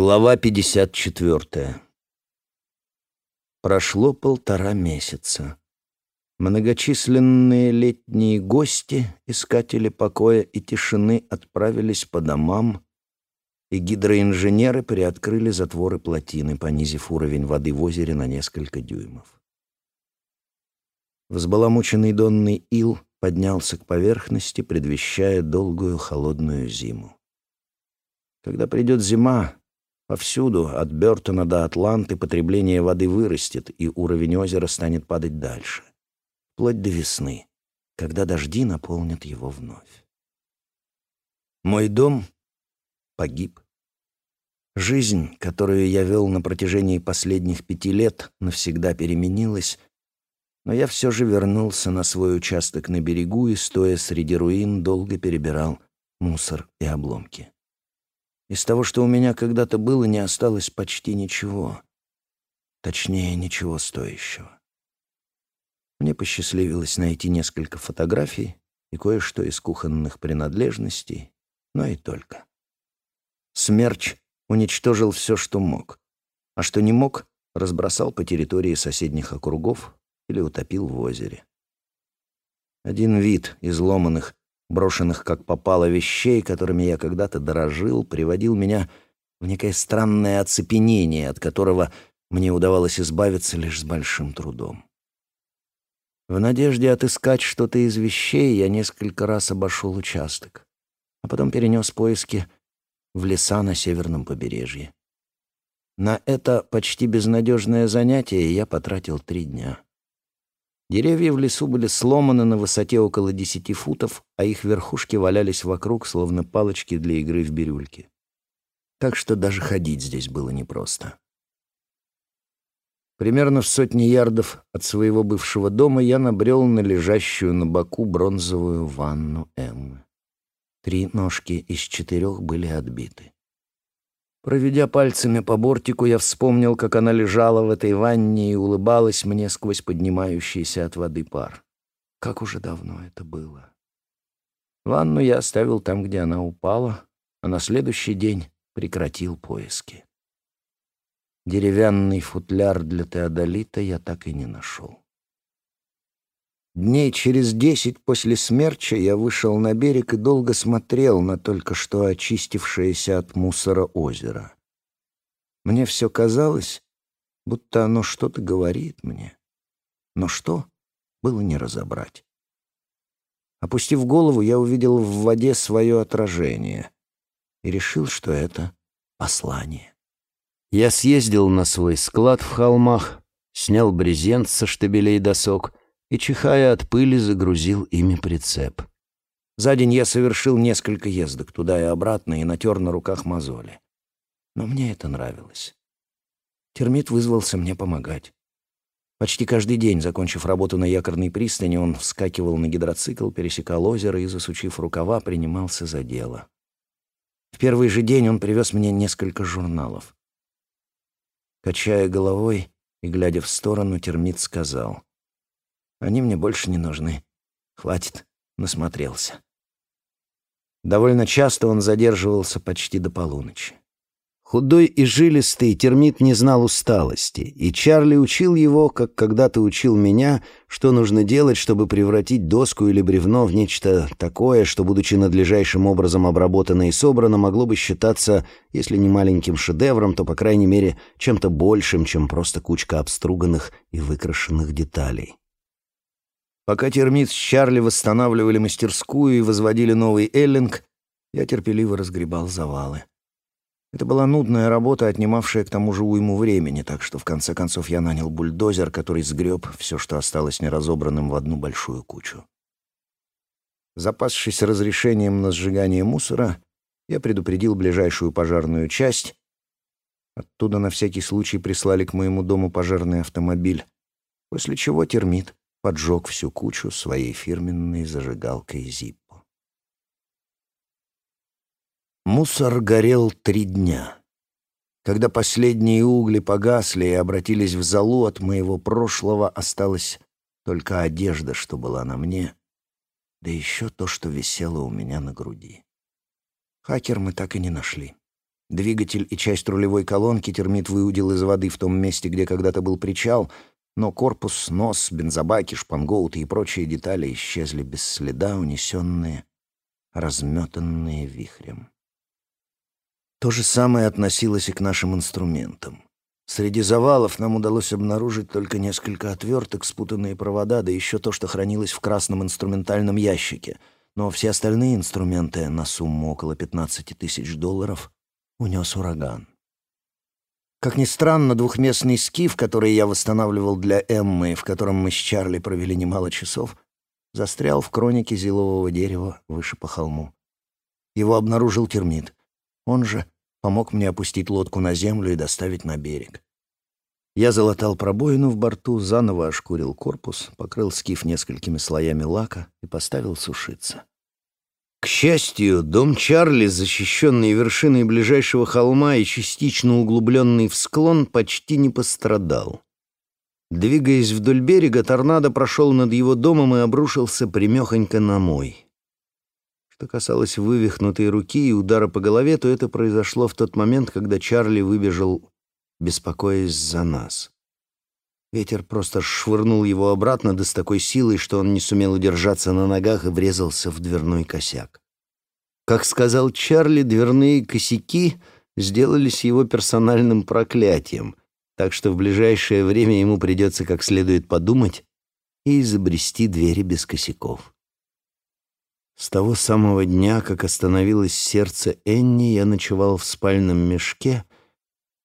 Глава 54. Прошло полтора месяца. Многочисленные летние гости, искатели покоя и тишины, отправились по домам, и гидроинженеры приоткрыли затворы плотины, понизив уровень воды в озере на несколько дюймов. Взбаламученный донный ил поднялся к поверхности, предвещая долгую холодную зиму. Когда придет зима, Повсюду, от Бертона до Атланты, потребление воды вырастет, и уровень озера станет падать дальше. Вплоть до весны, когда дожди наполнят его вновь. Мой дом погиб. Жизнь, которую я вел на протяжении последних пяти лет, навсегда переменилась, но я все же вернулся на свой участок на берегу и, стоя среди руин, долго перебирал мусор и обломки. Из того, что у меня когда-то было, не осталось почти ничего. Точнее, ничего стоящего. Мне посчастливилось найти несколько фотографий и кое-что из кухонных принадлежностей, но и только. Смерч уничтожил все, что мог, а что не мог, разбросал по территории соседних округов или утопил в озере. Один вид изломанных брошенных как попало вещей, которыми я когда-то дорожил, приводил меня в некое странное оцепенение, от которого мне удавалось избавиться лишь с большим трудом. В надежде отыскать что-то из вещей я несколько раз обошел участок, а потом перенес поиски в леса на северном побережье. На это почти безнадежное занятие я потратил три дня. Деревья в лесу были сломаны на высоте около десяти футов, а их верхушки валялись вокруг, словно палочки для игры в бирюльки. Так что даже ходить здесь было непросто. Примерно в сотне ярдов от своего бывшего дома я набрел на лежащую на боку бронзовую ванну Эммы. Три ножки из четырех были отбиты. Проведя пальцами по бортику, я вспомнил, как она лежала в этой ванне и улыбалась мне сквозь поднимающийся от воды пар. Как уже давно это было. Ванну я оставил там, где она упала, а на следующий день прекратил поиски. Деревянный футляр для теодолита я так и не нашел. Дней через десять после смерча я вышел на берег и долго смотрел на только что очистившееся от мусора озеро. Мне все казалось, будто оно что-то говорит мне. Но что, было не разобрать. Опустив голову, я увидел в воде свое отражение и решил, что это послание. Я съездил на свой склад в холмах, снял брезент со штабелей досок — и, чихая от пыли, загрузил ими прицеп. За день я совершил несколько ездок туда и обратно и натер на руках мозоли. Но мне это нравилось. Термит вызвался мне помогать. Почти каждый день, закончив работу на якорной пристани, он вскакивал на гидроцикл, пересекал озеро и, засучив рукава, принимался за дело. В первый же день он привез мне несколько журналов. Качая головой и глядя в сторону, термит сказал — они мне больше не нужны. Хватит, насмотрелся. Довольно часто он задерживался почти до полуночи. Худой и жилистый термит не знал усталости, и Чарли учил его, как когда-то учил меня, что нужно делать, чтобы превратить доску или бревно в нечто такое, что, будучи надлежащим образом обработано и собрано, могло бы считаться, если не маленьким шедевром, то, по крайней мере, чем-то большим, чем просто кучка обструганных и выкрашенных деталей. Пока термит с Чарли восстанавливали мастерскую и возводили новый эллинг, я терпеливо разгребал завалы. Это была нудная работа, отнимавшая к тому же уйму времени, так что в конце концов я нанял бульдозер, который сгреб все, что осталось неразобранным, в одну большую кучу. Запасшись разрешением на сжигание мусора, я предупредил ближайшую пожарную часть. Оттуда на всякий случай прислали к моему дому пожарный автомобиль, после чего термит поджег всю кучу своей фирменной зажигалкой Зиппо. Мусор горел три дня. Когда последние угли погасли и обратились в золу, от моего прошлого осталась только одежда, что была на мне, да еще то, что висело у меня на груди. Хакер мы так и не нашли. Двигатель и часть рулевой колонки термит выудил из воды в том месте, где когда-то был причал, но корпус, нос, бензобаки, шпангоуты и прочие детали исчезли без следа, унесенные, разметанные вихрем. То же самое относилось и к нашим инструментам. Среди завалов нам удалось обнаружить только несколько отверток, спутанные провода, да еще то, что хранилось в красном инструментальном ящике. Но все остальные инструменты на сумму около 15 тысяч долларов унес ураган. Как ни странно, двухместный скиф, который я восстанавливал для Эммы, в котором мы с Чарли провели немало часов, застрял в кронике зилового дерева выше по холму. Его обнаружил термит. Он же помог мне опустить лодку на землю и доставить на берег. Я залатал пробоину в борту, заново ошкурил корпус, покрыл скиф несколькими слоями лака и поставил сушиться. К счастью, дом Чарли, защищенный вершиной ближайшего холма и частично углубленный в склон, почти не пострадал. Двигаясь вдоль берега, торнадо прошел над его домом и обрушился примехонько на мой. Что касалось вывихнутой руки и удара по голове, то это произошло в тот момент, когда Чарли выбежал, беспокоясь за нас. Ветер просто швырнул его обратно, да с такой силой, что он не сумел удержаться на ногах и врезался в дверной косяк. Как сказал Чарли, дверные косяки сделались его персональным проклятием, так что в ближайшее время ему придется как следует подумать и изобрести двери без косяков. С того самого дня, как остановилось сердце Энни, я ночевал в спальном мешке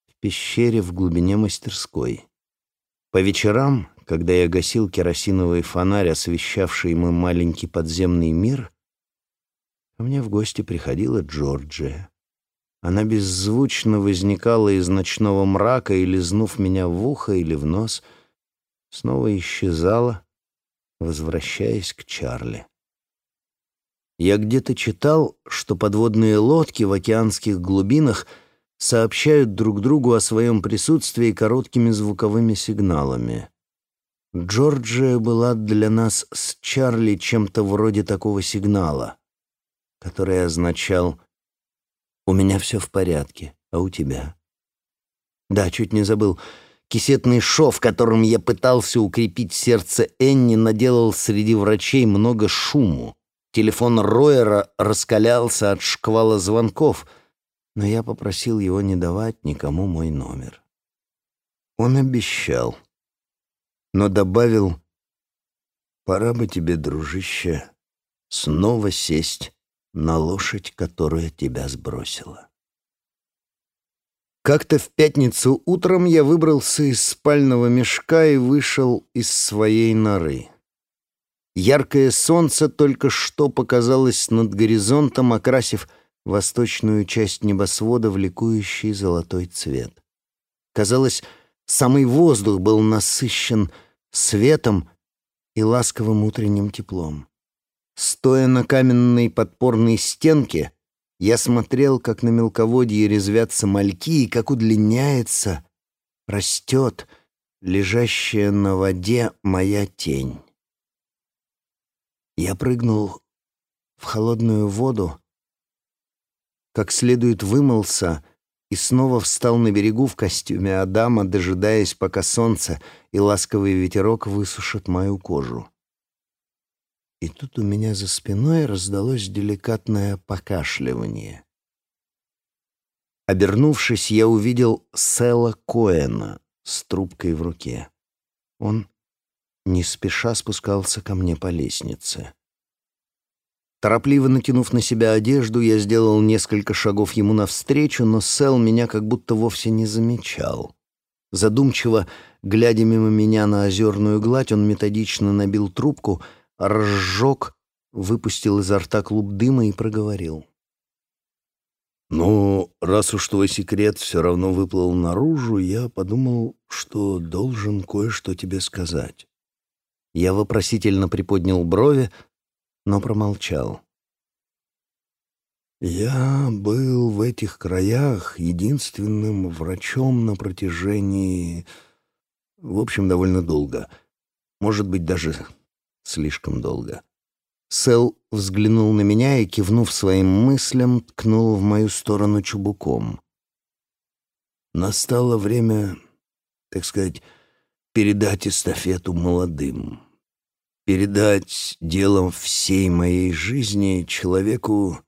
в пещере в глубине мастерской. По вечерам, когда я гасил керосиновый фонарь, освещавший мой маленький подземный мир, ко мне в гости приходила Джорджия. Она беззвучно возникала из ночного мрака и, лизнув меня в ухо или в нос, снова исчезала, возвращаясь к Чарли. Я где-то читал, что подводные лодки в океанских глубинах сообщают друг другу о своем присутствии короткими звуковыми сигналами. Джорджия была для нас с Чарли чем-то вроде такого сигнала, который означал «У меня все в порядке, а у тебя?» Да, чуть не забыл. Кисетный шов, которым я пытался укрепить сердце Энни, наделал среди врачей много шуму. Телефон Ройера раскалялся от шквала звонков, но я попросил его не давать никому мой номер. Он обещал, но добавил, «Пора бы тебе, дружище, снова сесть на лошадь, которая тебя сбросила». Как-то в пятницу утром я выбрался из спального мешка и вышел из своей норы. Яркое солнце только что показалось над горизонтом, окрасив восточную часть небосвода в ликующий золотой цвет. Казалось, самый воздух был насыщен светом и ласковым утренним теплом. Стоя на каменной подпорной стенке, я смотрел, как на мелководье резвятся мальки и как удлиняется, растет лежащая на воде моя тень. Я прыгнул в холодную воду, как следует вымылся и снова встал на берегу в костюме Адама, дожидаясь, пока солнце и ласковый ветерок высушат мою кожу. И тут у меня за спиной раздалось деликатное покашливание. Обернувшись, я увидел Сэла Коэна с трубкой в руке. Он не спеша спускался ко мне по лестнице. Торопливо натянув на себя одежду, я сделал несколько шагов ему навстречу, но Сэл меня как будто вовсе не замечал. Задумчиво, глядя мимо меня на озерную гладь, он методично набил трубку, разжег, выпустил изо рта клуб дыма и проговорил. «Ну, раз уж твой секрет все равно выплыл наружу, я подумал, что должен кое-что тебе сказать». Я вопросительно приподнял брови, но промолчал. Я был в этих краях единственным врачом на протяжении, в общем, довольно долго. Может быть, даже слишком долго. Сэл взглянул на меня и, кивнув своим мыслям, ткнул в мою сторону чубуком. Настало время, так сказать, передать эстафету молодым. Передать делом всей моей жизни человеку,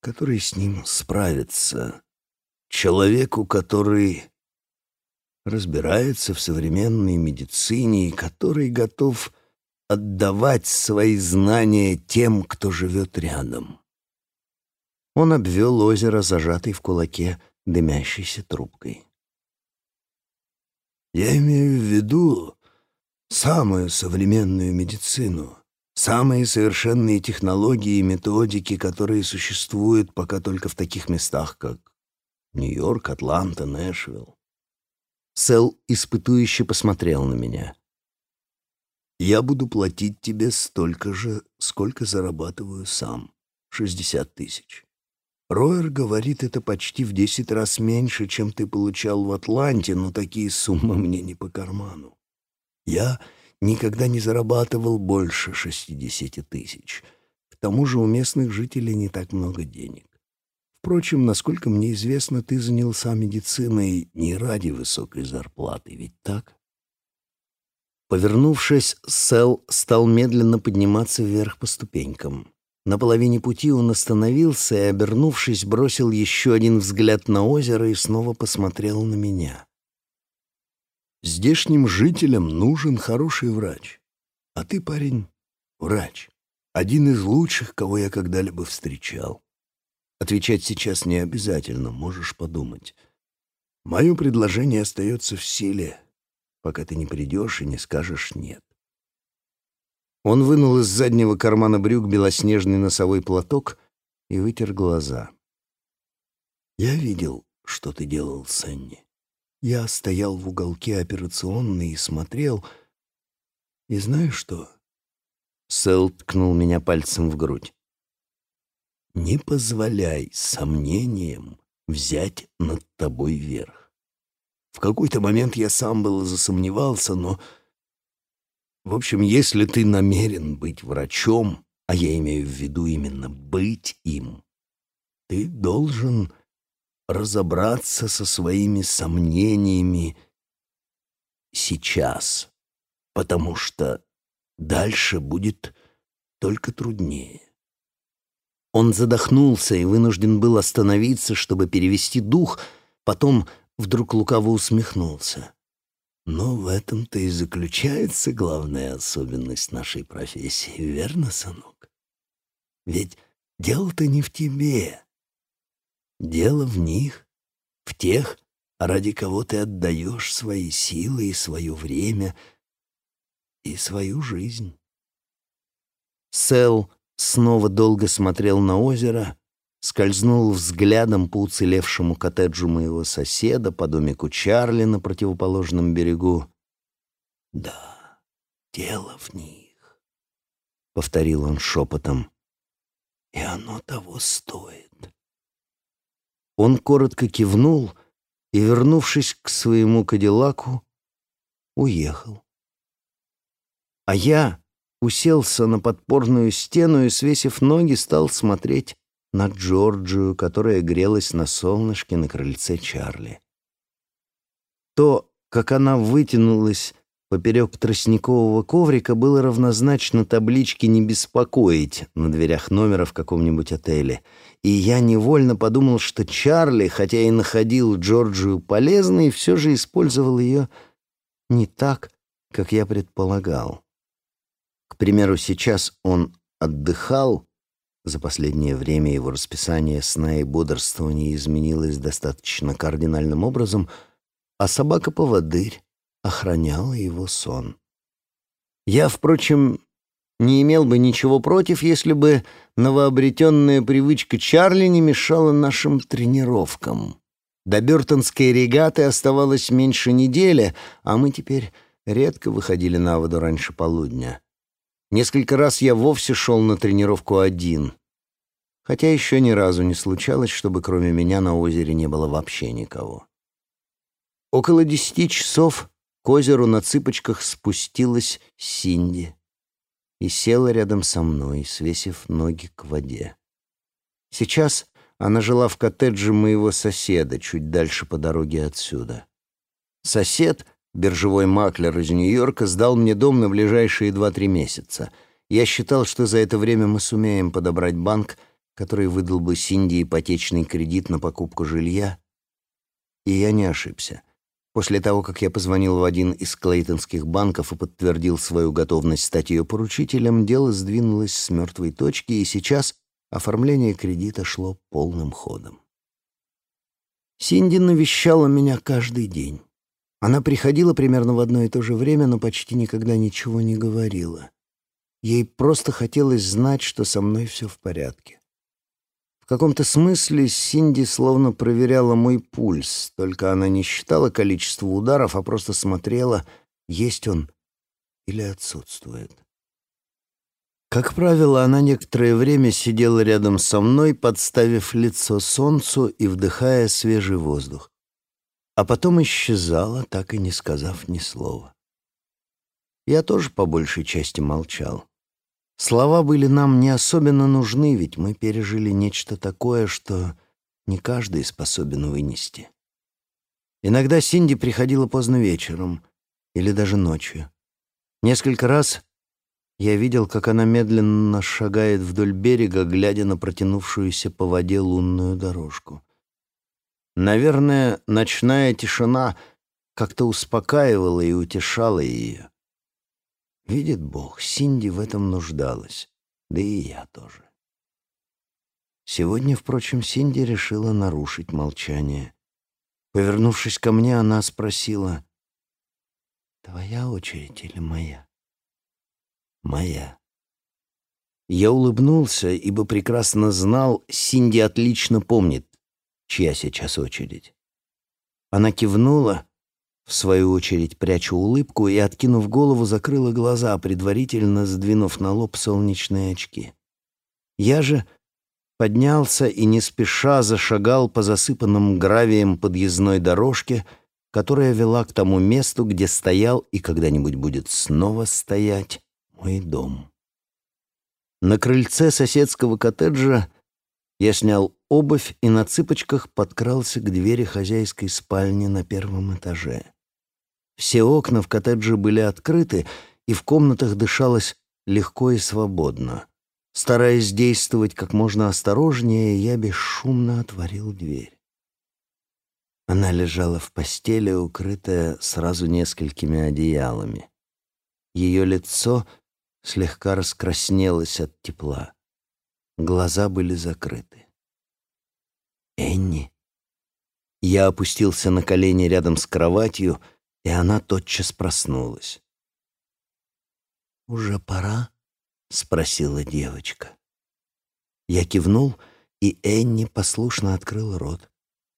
который с ним справится. Человеку, который разбирается в современной медицине и который готов отдавать свои знания тем, кто живет рядом. Он обвел озеро, зажатый в кулаке дымящейся трубкой. Я имею в виду самую современную медицину, самые совершенные технологии и методики, которые существуют пока только в таких местах, как Нью-Йорк, Атланта, Нэшвилл. Сэл испытующе посмотрел на меня. «Я буду платить тебе столько же, сколько зарабатываю сам. Шестьдесят тысяч. Ройер говорит, это почти в десять раз меньше, чем ты получал в Атланте, но такие суммы мне не по карману. Я никогда не зарабатывал больше шестидесяти тысяч. К тому же у местных жителей не так много денег. Впрочем, насколько мне известно, ты занялся медициной не ради высокой зарплаты, ведь так? Повернувшись, Сэл стал медленно подниматься вверх по ступенькам. На половине пути он остановился и, обернувшись, бросил еще один взгляд на озеро и снова посмотрел на меня. «Здешним жителям нужен хороший врач. А ты, парень, врач. Один из лучших, кого я когда-либо встречал. Отвечать сейчас не обязательно, можешь подумать. Мое предложение остается в силе, пока ты не придешь и не скажешь «нет». Он вынул из заднего кармана брюк белоснежный носовой платок и вытер глаза. «Я видел, что ты делал, Сенни. Я стоял в уголке операционной и смотрел. И знаешь что?» Сэл ткнул меня пальцем в грудь. Не позволяй сомнениям взять над тобой верх. В какой-то момент я сам было засомневался, но... В общем, если ты намерен быть врачом, а я имею в виду именно быть им, ты должен разобраться со своими сомнениями сейчас, потому что дальше будет только труднее. Он задохнулся и вынужден был остановиться, чтобы перевести дух, потом вдруг лукаво усмехнулся. Но в этом-то и заключается главная особенность нашей профессии, верно, сынок? Ведь дело-то не в тебе. Дело в них, в тех, ради кого ты отдаешь свои силы и свое время и свою жизнь. Сэл снова долго смотрел на озеро, скользнул взглядом по уцелевшему коттеджу моего соседа, по домику Чарли на противоположном берегу. «Да, дело в них», — повторил он шепотом, — «и оно того стоит». Он коротко кивнул и, вернувшись к своему кадиллаку, уехал. А я уселся на подпорную стену и, свесив ноги, стал смотреть на Джорджию, которая грелась на солнышке на крыльце Чарли. То, как она вытянулась поперек тростникового коврика, было равнозначно табличке «Не беспокоить» на дверях номера в каком-нибудь отеле. И я невольно подумал, что Чарли, хотя и находил Джорджию полезной, все же использовал ее не так, как я предполагал. К примеру, сейчас он отдыхал, за последнее время его расписание сна и бодрствования изменилось достаточно кардинальным образом, а собака-поводырь охраняла его сон. Я, впрочем, не имел бы ничего против, если бы новообретенная привычка Чарли не мешала нашим тренировкам. До Бёртонской регаты оставалось меньше недели, а мы теперь редко выходили на воду раньше полудня. Несколько раз я вовсе шел на тренировку один, хотя еще ни разу не случалось, чтобы кроме меня на озере не было вообще никого. Около десяти часов к озеру на цыпочках спустилась Синди и села рядом со мной, свесив ноги к воде. Сейчас Она жила в коттедже моего соседа, чуть дальше по дороге отсюда. Сосед, биржевой маклер из Нью-Йорка, сдал мне дом на ближайшие два-три месяца. Я считал, что за это время мы сумеем подобрать банк, который выдал бы Синди ипотечный кредит на покупку жилья. И я не ошибся. После того, как я позвонил в один из клейтонских банков и подтвердил свою готовность стать ее поручителем, дело сдвинулось с мертвой точки, и сейчас оформление кредита шло полным ходом. Синди навещала меня каждый день. Она приходила примерно в одно и то же время, но почти никогда ничего не говорила. Ей просто хотелось знать, что со мной все в порядке. Каком-то смысле Синди словно проверяла мой пульс, только она не считала количество ударов, а просто смотрела, есть он или отсутствует. Как правило, она некоторое время сидела рядом со мной, подставив лицо солнцу и вдыхая свежий воздух, а потом исчезала, так и не сказав ни слова. Я тоже по большей части молчал. Слова были нам не особенно нужны, ведь мы пережили нечто такое, что не каждый способен вынести. Иногда Синди приходила поздно вечером или даже ночью. Несколько раз я видел, как она медленно шагает вдоль берега, глядя на протянувшуюся по воде лунную дорожку. Наверное, ночная тишина как-то успокаивала и утешала ее. Видит Бог, Синди в этом нуждалась, да и я тоже. Сегодня, впрочем, Синди решила нарушить молчание. Повернувшись ко мне, она спросила, «Твоя очередь или моя?» «Моя». Я улыбнулся, ибо прекрасно знал, Синди отлично помнит, чья сейчас очередь. Она кивнула, в свою очередь, пряча улыбку и, откинув голову, закрыла глаза, предварительно сдвинув на лоб солнечные очки. Я же поднялся и не спеша зашагал по засыпанным гравием подъездной дорожке, которая вела к тому месту, где стоял и когда-нибудь будет снова стоять мой дом. На крыльце соседского коттеджа я снял обувь и на цыпочках подкрался к двери хозяйской спальни на первом этаже. Все окна в коттедже были открыты, и в комнатах дышалось легко и свободно. Стараясь действовать как можно осторожнее, я бесшумно отворил дверь. Она лежала в постели, укрытая сразу несколькими одеялами. Ее лицо слегка раскраснелось от тепла. Глаза были закрыты. «Энни?» Я опустился на колени рядом с кроватью, и она тотчас проснулась. «Уже пора?» — спросила девочка. Я кивнул, и Энни послушно открыл рот.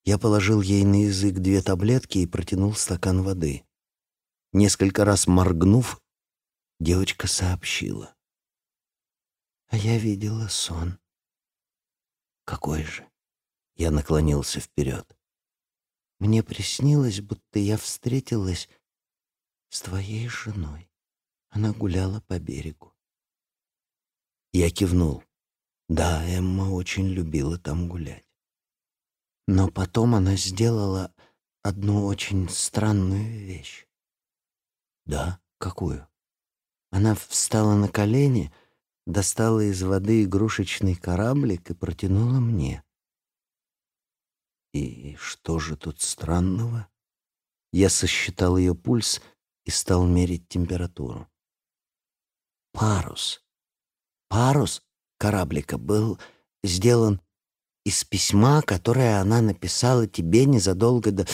Я положил ей на язык две таблетки и протянул стакан воды. Несколько раз моргнув, девочка сообщила. А я видела сон. Какой же? Я наклонился вперед. Мне приснилось, будто я встретилась с твоей женой. Она гуляла по берегу. Я кивнул. Да, Эмма очень любила там гулять. Но потом она сделала одну очень странную вещь. Да, какую? Она встала на колени — достала из воды игрушечный кораблик и протянула мне. И что же тут странного? Я сосчитал ее пульс и стал мерить температуру. Парус. Парус кораблика был сделан из письма, которое она написала тебе незадолго до...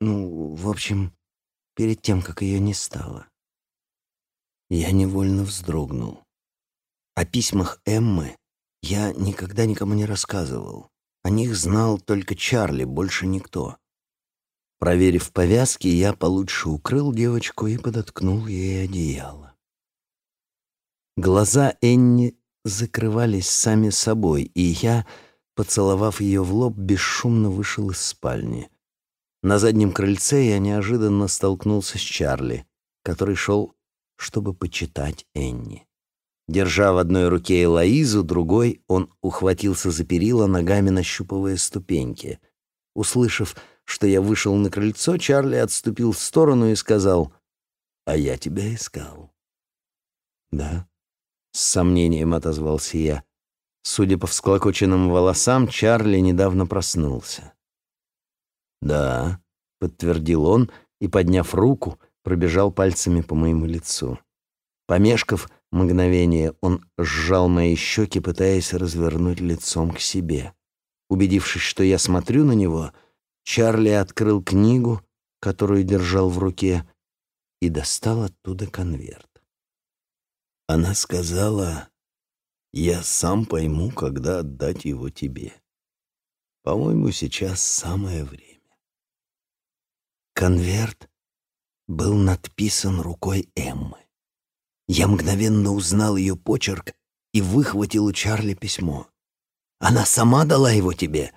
Ну, в общем, перед тем, как ее не стало. Я невольно вздрогнул. О письмах Эммы я никогда никому не рассказывал. О них знал только Чарли, больше никто. Проверив повязки, я получше укрыл девочку и подоткнул ей одеяло. Глаза Энни закрывались сами собой, и я, поцеловав ее в лоб, бесшумно вышел из спальни. На заднем крыльце я неожиданно столкнулся с Чарли, который шел, чтобы почитать Энни. Держа в одной руке Элоизу, другой он ухватился за перила, ногами нащупывая ступеньки. Услышав, что я вышел на крыльцо, Чарли отступил в сторону и сказал, «А я тебя искал». «Да?» — с сомнением отозвался я. Судя по всклокоченным волосам, Чарли недавно проснулся. «Да», — подтвердил он и, подняв руку, пробежал пальцами по моему лицу. Помешков мгновение, он сжал мои щеки, пытаясь развернуть лицом к себе. Убедившись, что я смотрю на него, Чарли открыл книгу, которую держал в руке, и достал оттуда конверт. Она сказала, «Я сам пойму, когда отдать его тебе. По-моему, сейчас самое время». Конверт был надписан рукой Эммы. Я мгновенно узнал ее почерк и выхватил у Чарли письмо. «Она сама дала его тебе?»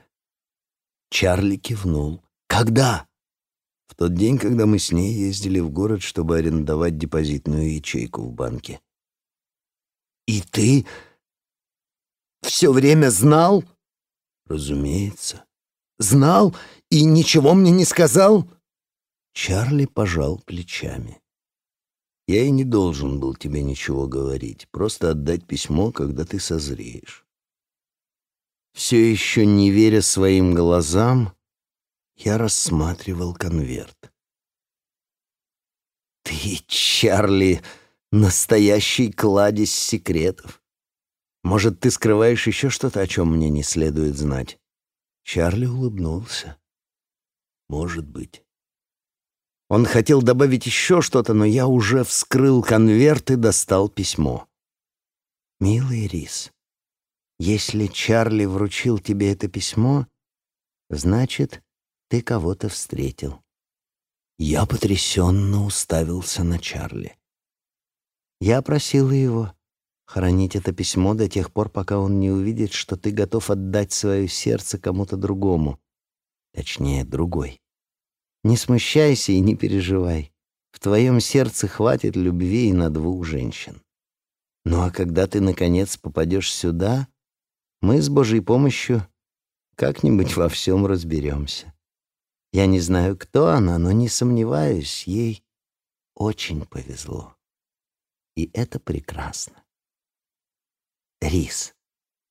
Чарли кивнул. «Когда?» «В тот день, когда мы с ней ездили в город, чтобы арендовать депозитную ячейку в банке». «И ты все время знал?» «Разумеется». «Знал и ничего мне не сказал?» Чарли пожал плечами. Я и не должен был тебе ничего говорить, просто отдать письмо, когда ты созреешь. Все еще не веря своим глазам, я рассматривал конверт. Ты, Чарли, настоящий кладезь секретов. Может, ты скрываешь еще что-то, о чем мне не следует знать? Чарли улыбнулся. Может быть. Он хотел добавить еще что-то, но я уже вскрыл конверт и достал письмо. «Милый Рис, если Чарли вручил тебе это письмо, значит, ты кого-то встретил». Я потрясенно уставился на Чарли. Я просила его хранить это письмо до тех пор, пока он не увидит, что ты готов отдать свое сердце кому-то другому. Точнее, другой. Не смущайся и не переживай. В твоем сердце хватит любви и на двух женщин. Ну а когда ты, наконец, попадешь сюда, мы с Божьей помощью как-нибудь во всем разберемся. Я не знаю, кто она, но не сомневаюсь, ей очень повезло. И это прекрасно. Рис,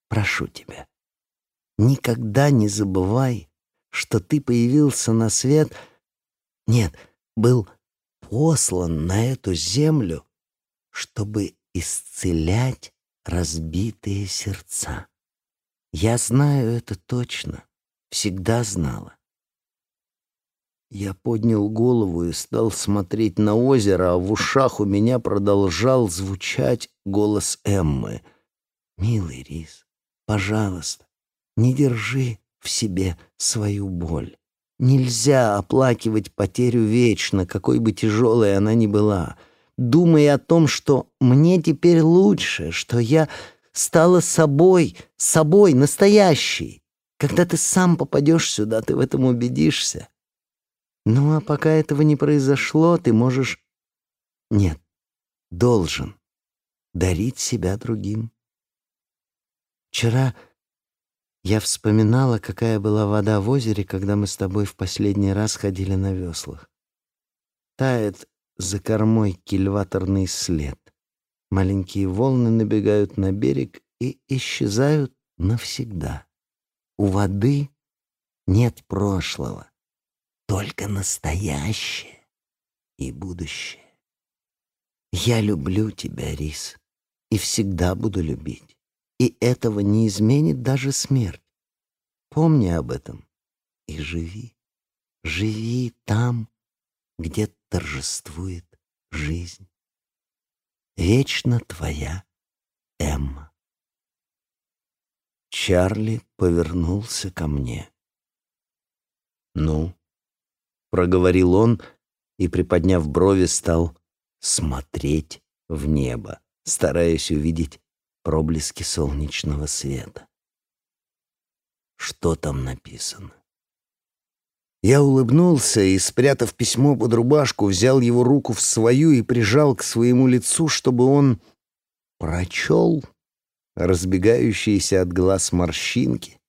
прошу тебя, никогда не забывай, что ты появился на свет — нет, был послан на эту землю, чтобы исцелять разбитые сердца. Я знаю это точно, всегда знала. Я поднял голову и стал смотреть на озеро, а в ушах у меня продолжал звучать голос Эммы. «Милый Рис, пожалуйста, не держи в себе свою боль. Нельзя оплакивать потерю вечно, какой бы тяжелой она ни была. Думай о том, что мне теперь лучше, что я стала собой, собой, настоящей. Когда ты сам попадешь сюда, ты в этом убедишься. Ну а пока этого не произошло, ты можешь... Нет, должен дарить себя другим. Вчера я вспоминала, какая была вода в озере, когда мы с тобой в последний раз ходили на веслах. Тает за кормой кильваторный след. Маленькие волны набегают на берег и исчезают навсегда. У воды нет прошлого, только настоящее и будущее. Я люблю тебя, Рис, и всегда буду любить и этого не изменит даже смерть. Помни об этом и живи. Живи там, где торжествует жизнь. Вечно твоя Эмма. Чарли повернулся ко мне. «Ну?» — проговорил он и, приподняв брови, стал смотреть в небо, стараясь увидеть проблески солнечного света. Что там написано? Я улыбнулся и, спрятав письмо под рубашку, взял его руку в свою и прижал к своему лицу, чтобы он прочел разбегающиеся от глаз морщинки,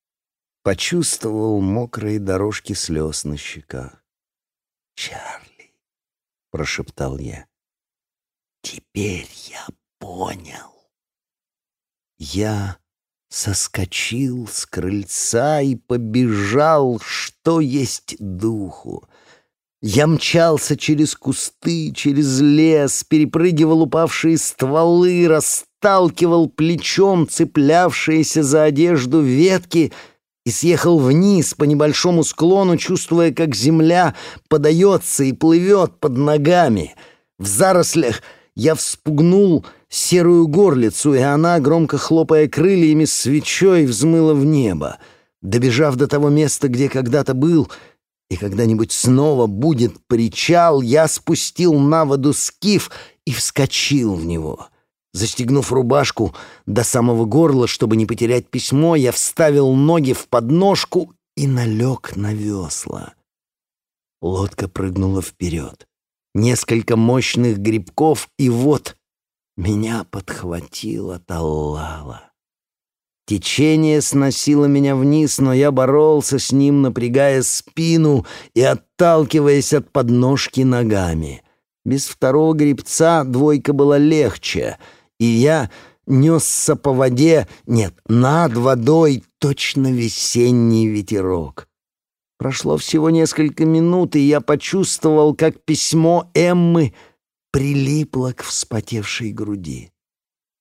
почувствовал мокрые дорожки слез на щеках. «Чарли», — прошептал я, — «теперь я понял». Я соскочил с крыльца и побежал, что есть духу. Я мчался через кусты, через лес, перепрыгивал упавшие стволы, расталкивал плечом цеплявшиеся за одежду ветки и съехал вниз по небольшому склону, чувствуя, как земля подается и плывет под ногами. В зарослях я вспугнул серую горлицу, и она, громко хлопая крыльями, свечой взмыла в небо. Добежав до того места, где когда-то был, и когда-нибудь снова будет причал, я спустил на воду скиф и вскочил в него. Застегнув рубашку до самого горла, чтобы не потерять письмо, я вставил ноги в подножку и налег на весла. Лодка прыгнула вперед. Несколько мощных грибков, и вот меня подхватило Таллала. Течение сносило меня вниз, но я боролся с ним, напрягая спину и отталкиваясь от подножки ногами. Без второго гребца двойка была легче, и я несся по воде, нет, над водой точно весенний ветерок. Прошло всего несколько минут, и я почувствовал, как письмо Эммы — прилипла к вспотевшей груди.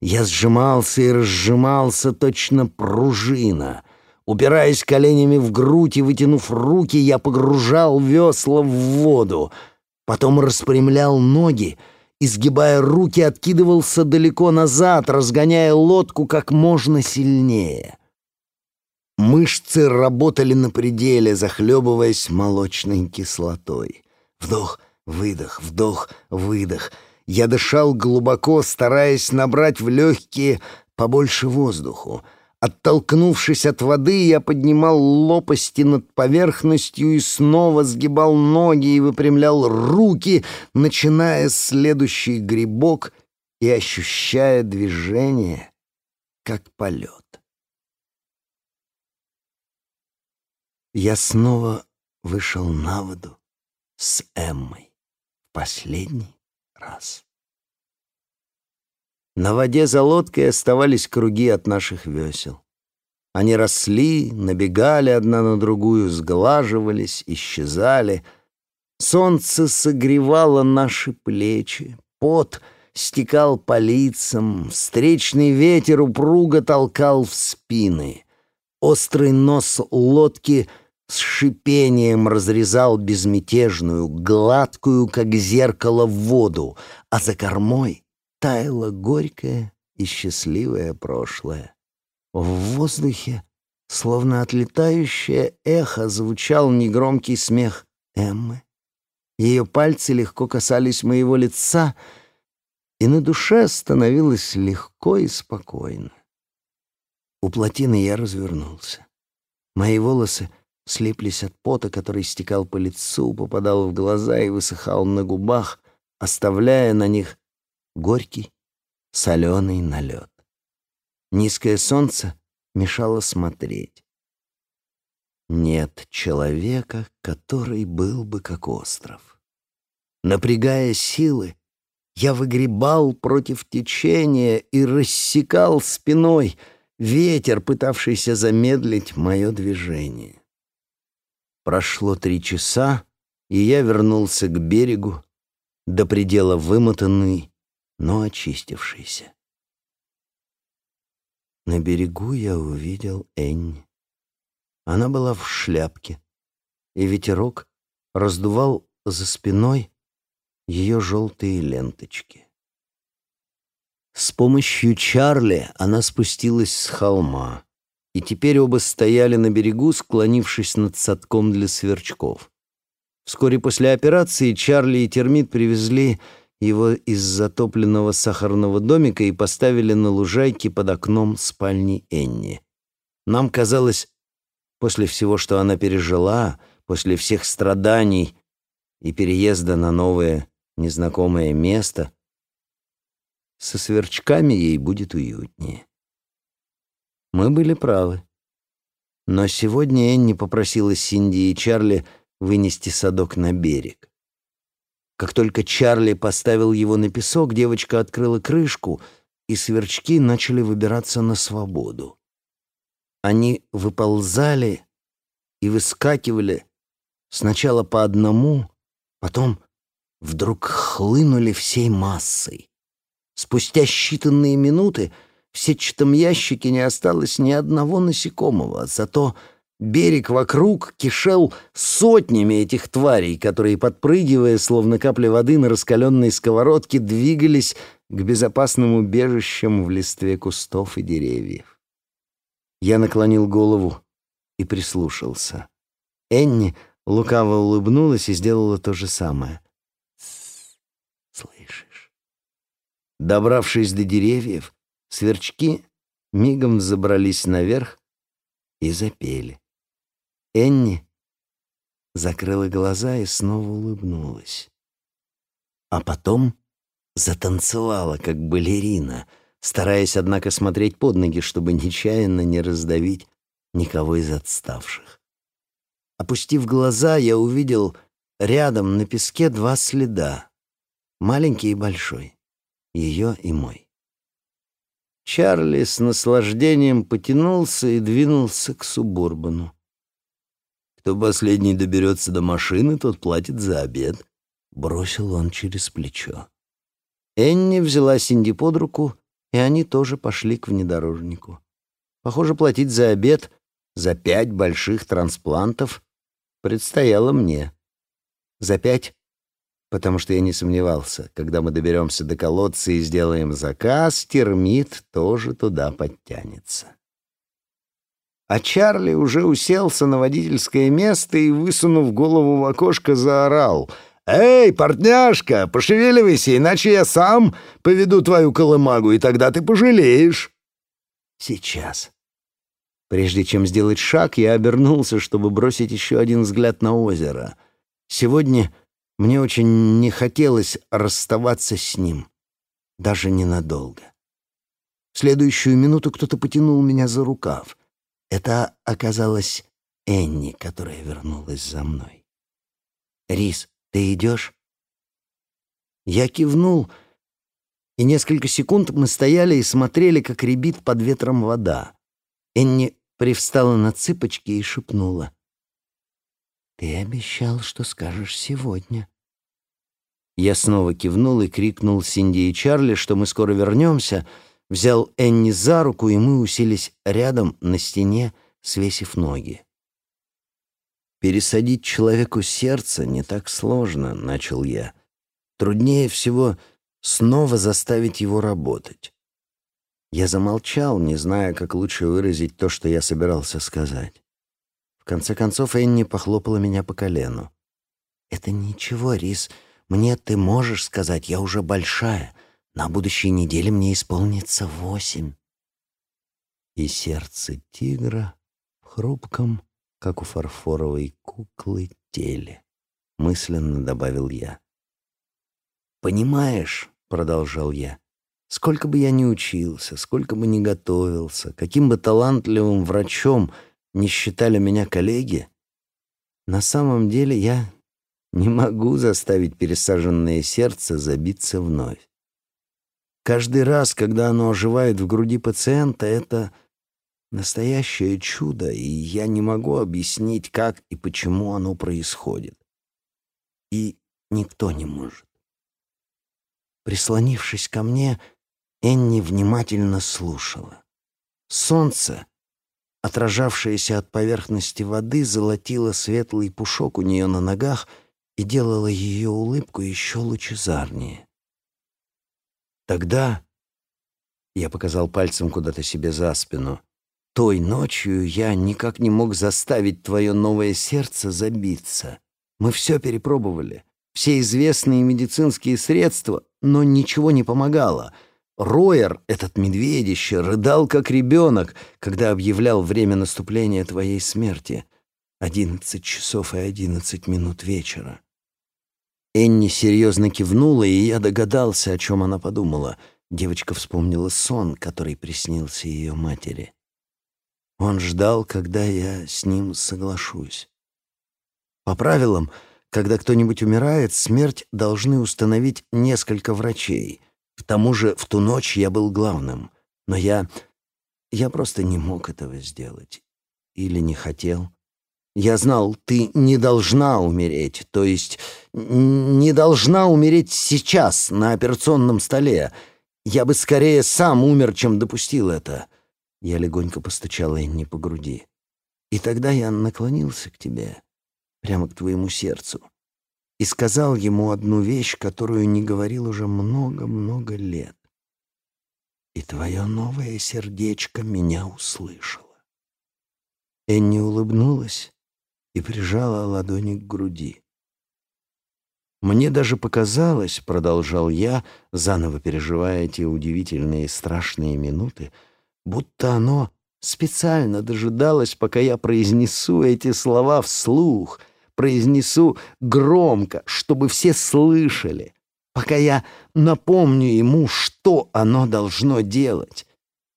Я сжимался и разжимался, точно пружина. Упираясь коленями в грудь и вытянув руки, я погружал весла в воду. Потом распрямлял ноги, изгибая руки, откидывался далеко назад, разгоняя лодку как можно сильнее. Мышцы работали на пределе, захлебываясь молочной кислотой. Вдох, Выдох, вдох, выдох. Я дышал глубоко, стараясь набрать в легкие побольше воздуху. Оттолкнувшись от воды, я поднимал лопасти над поверхностью и снова сгибал ноги и выпрямлял руки, начиная следующий грибок и ощущая движение, как полет. Я снова вышел на воду с Эммой последний раз. На воде за лодкой оставались круги от наших весел. Они росли, набегали одна на другую, сглаживались, исчезали. Солнце согревало наши плечи, пот стекал по лицам, встречный ветер упруго толкал в спины. Острый нос лодки — с шипением разрезал безмятежную, гладкую, как зеркало, воду, а за кормой таяло горькое и счастливое прошлое. В воздухе, словно отлетающее эхо, звучал негромкий смех Эммы. Ее пальцы легко касались моего лица, и на душе становилось легко и спокойно. У плотины я развернулся. Мои волосы слиплись от пота, который стекал по лицу, попадал в глаза и высыхал на губах, оставляя на них горький, соленый налет. Низкое солнце мешало смотреть. Нет человека, который был бы как остров. Напрягая силы, я выгребал против течения и рассекал спиной ветер, пытавшийся замедлить мое движение. Прошло три часа, и я вернулся к берегу, до предела вымотанный, но очистившийся. На берегу я увидел Энни. Она была в шляпке, и ветерок раздувал за спиной ее желтые ленточки. С помощью Чарли она спустилась с холма и теперь оба стояли на берегу, склонившись над садком для сверчков. Вскоре после операции Чарли и Термит привезли его из затопленного сахарного домика и поставили на лужайке под окном спальни Энни. Нам казалось, после всего, что она пережила, после всех страданий и переезда на новое незнакомое место, Со сверчками ей будет уютнее. Мы были правы. Но сегодня Энни попросила Синди и Чарли вынести садок на берег. Как только Чарли поставил его на песок, девочка открыла крышку, и сверчки начали выбираться на свободу. Они выползали и выскакивали сначала по одному, потом вдруг хлынули всей массой. Спустя считанные минуты в сетчатом ящике не осталось ни одного насекомого, зато берег вокруг кишел сотнями этих тварей, которые, подпрыгивая, словно капли воды на раскаленной сковородке, двигались к безопасным убежищам в листве кустов и деревьев. Я наклонил голову и прислушался. Энни лукаво улыбнулась и сделала то же самое. «Слышишь?» Добравшись до деревьев, сверчки мигом забрались наверх и запели. Энни закрыла глаза и снова улыбнулась. А потом затанцевала, как балерина, стараясь, однако, смотреть под ноги, чтобы нечаянно не раздавить никого из отставших. Опустив глаза, я увидел рядом на песке два следа, маленький и большой, ее и мой. Чарли с наслаждением потянулся и двинулся к субурбану. Кто последний доберется до машины, тот платит за обед. Бросил он через плечо. Энни взяла Синди под руку, и они тоже пошли к внедорожнику. Похоже, платить за обед, за пять больших трансплантов, предстояло мне. За пять, потому что я не сомневался, когда мы доберемся до колодца и сделаем заказ, термит тоже туда подтянется. А Чарли уже уселся на водительское место и, высунув голову в окошко, заорал. «Эй, портняшка, пошевеливайся, иначе я сам поведу твою колымагу, и тогда ты пожалеешь». «Сейчас». Прежде чем сделать шаг, я обернулся, чтобы бросить еще один взгляд на озеро. Сегодня мне очень не хотелось расставаться с ним, даже ненадолго. В следующую минуту кто-то потянул меня за рукав — это оказалась Энни, которая вернулась за мной. «Рис, ты идешь?» Я кивнул, и несколько секунд мы стояли и смотрели, как рябит под ветром вода. Энни привстала на цыпочки и шепнула. «Ты обещал, что скажешь сегодня». Я снова кивнул и крикнул Синди и Чарли, что мы скоро вернемся — взял Энни за руку, и мы уселись рядом на стене, свесив ноги. «Пересадить человеку сердце не так сложно», — начал я. «Труднее всего снова заставить его работать». Я замолчал, не зная, как лучше выразить то, что я собирался сказать. Конце концов Энни похлопала меня по колену. «Это ничего, Рис, мне ты можешь сказать, я уже большая. На будущей неделе мне исполнится восемь. И сердце тигра в хрупком, как у фарфоровой куклы, теле, мысленно добавил я. «Понимаешь», — продолжал я, — «сколько бы я ни учился, сколько бы ни готовился, каким бы талантливым врачом не считали меня коллеги, на самом деле я не могу заставить пересаженное сердце забиться вновь. Каждый раз, когда оно оживает в груди пациента, это настоящее чудо, и я не могу объяснить, как и почему оно происходит. И никто не может. Прислонившись ко мне, Энни внимательно слушала. Солнце, отражавшееся от поверхности воды, золотило светлый пушок у нее на ногах и делало ее улыбку еще лучезарнее. Тогда я показал пальцем куда-то себе за спину. Той ночью я никак не мог заставить твое новое сердце забиться. Мы все перепробовали, все известные медицинские средства, но ничего не помогало. Роер, этот медведище, рыдал как ребенок, когда объявлял время наступления твоей смерти. Одиннадцать часов и одиннадцать минут вечера. Энни серьезно кивнула, и я догадался, о чем она подумала. Девочка вспомнила сон, который приснился ее матери. Он ждал, когда я с ним соглашусь. По правилам, когда кто-нибудь умирает, смерть должны установить несколько врачей. К тому же в ту ночь я был главным. Но я... я просто не мог этого сделать. Или не хотел. Я знал, ты не должна умереть, то есть не должна умереть сейчас на операционном столе. Я бы скорее сам умер, чем допустил это. Я легонько постучал Энни по груди. И тогда я наклонился к тебе, прямо к твоему сердцу, и сказал ему одну вещь, которую не говорил уже много-много лет. И твое новое сердечко меня услышало. Энни улыбнулась и прижала ладони к груди. Мне даже показалось, продолжал я, заново переживая эти удивительные страшные минуты, будто оно специально дожидалось, пока я произнесу эти слова вслух, произнесу громко, чтобы все слышали, пока я напомню ему, что оно должно делать.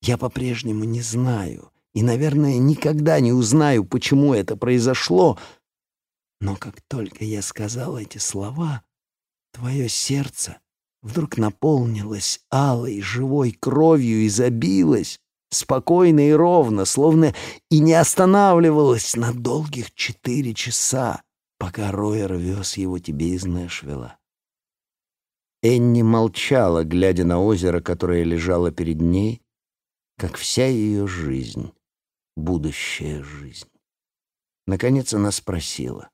Я по-прежнему не знаю и, наверное, никогда не узнаю, почему это произошло, но как только я сказал эти слова, твое сердце вдруг наполнилось алой живой кровью и забилось, спокойно и ровно, словно и не останавливалось на долгих четыре часа, пока Ройер вез его тебе из Нэшвилла. Энни молчала, глядя на озеро, которое лежало перед ней, как вся ее жизнь, будущая жизнь. Наконец она спросила.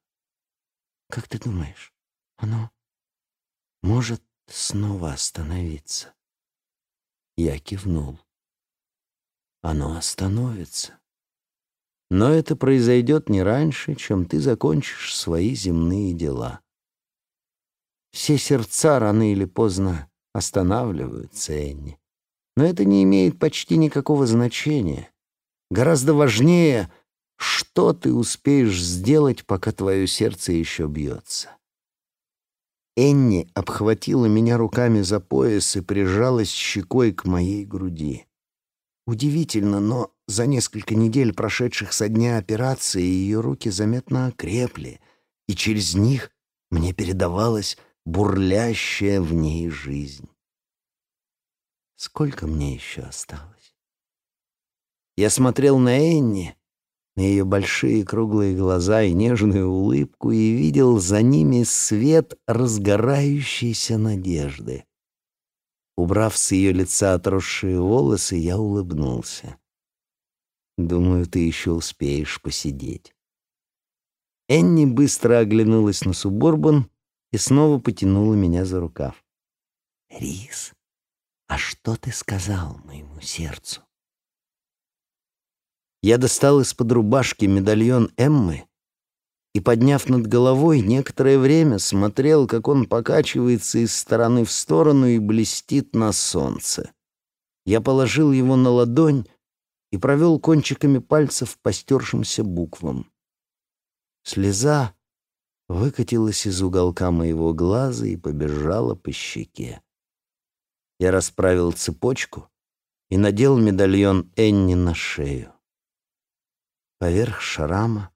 Как ты думаешь, оно может снова остановиться? Я кивнул. Оно остановится. Но это произойдет не раньше, чем ты закончишь свои земные дела. Все сердца рано или поздно останавливаются, Энни. Но это не имеет почти никакого значения. Гораздо важнее — что ты успеешь сделать, пока твое сердце еще бьется? Энни обхватила меня руками за пояс и прижалась щекой к моей груди. Удивительно, но за несколько недель, прошедших со дня операции, ее руки заметно окрепли, и через них мне передавалась бурлящая в ней жизнь. Сколько мне еще осталось? Я смотрел на Энни, на ее большие круглые глаза и нежную улыбку и видел за ними свет разгорающейся надежды. Убрав с ее лица отросшие волосы, я улыбнулся. «Думаю, ты еще успеешь посидеть». Энни быстро оглянулась на Суборбан и снова потянула меня за рукав. «Рис, а что ты сказал моему сердцу?» Я достал из-под рубашки медальон Эммы и, подняв над головой, некоторое время смотрел, как он покачивается из стороны в сторону и блестит на солнце. Я положил его на ладонь и провел кончиками пальцев по стершимся буквам. Слеза выкатилась из уголка моего глаза и побежала по щеке. Я расправил цепочку и надел медальон Энни на шею поверх шрама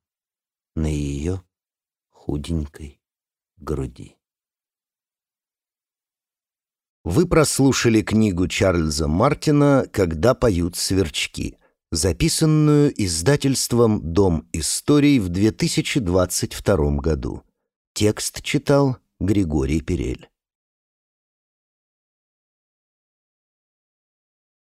на ее худенькой груди. Вы прослушали книгу Чарльза Мартина «Когда поют сверчки», записанную издательством «Дом историй» в 2022 году. Текст читал Григорий Перель.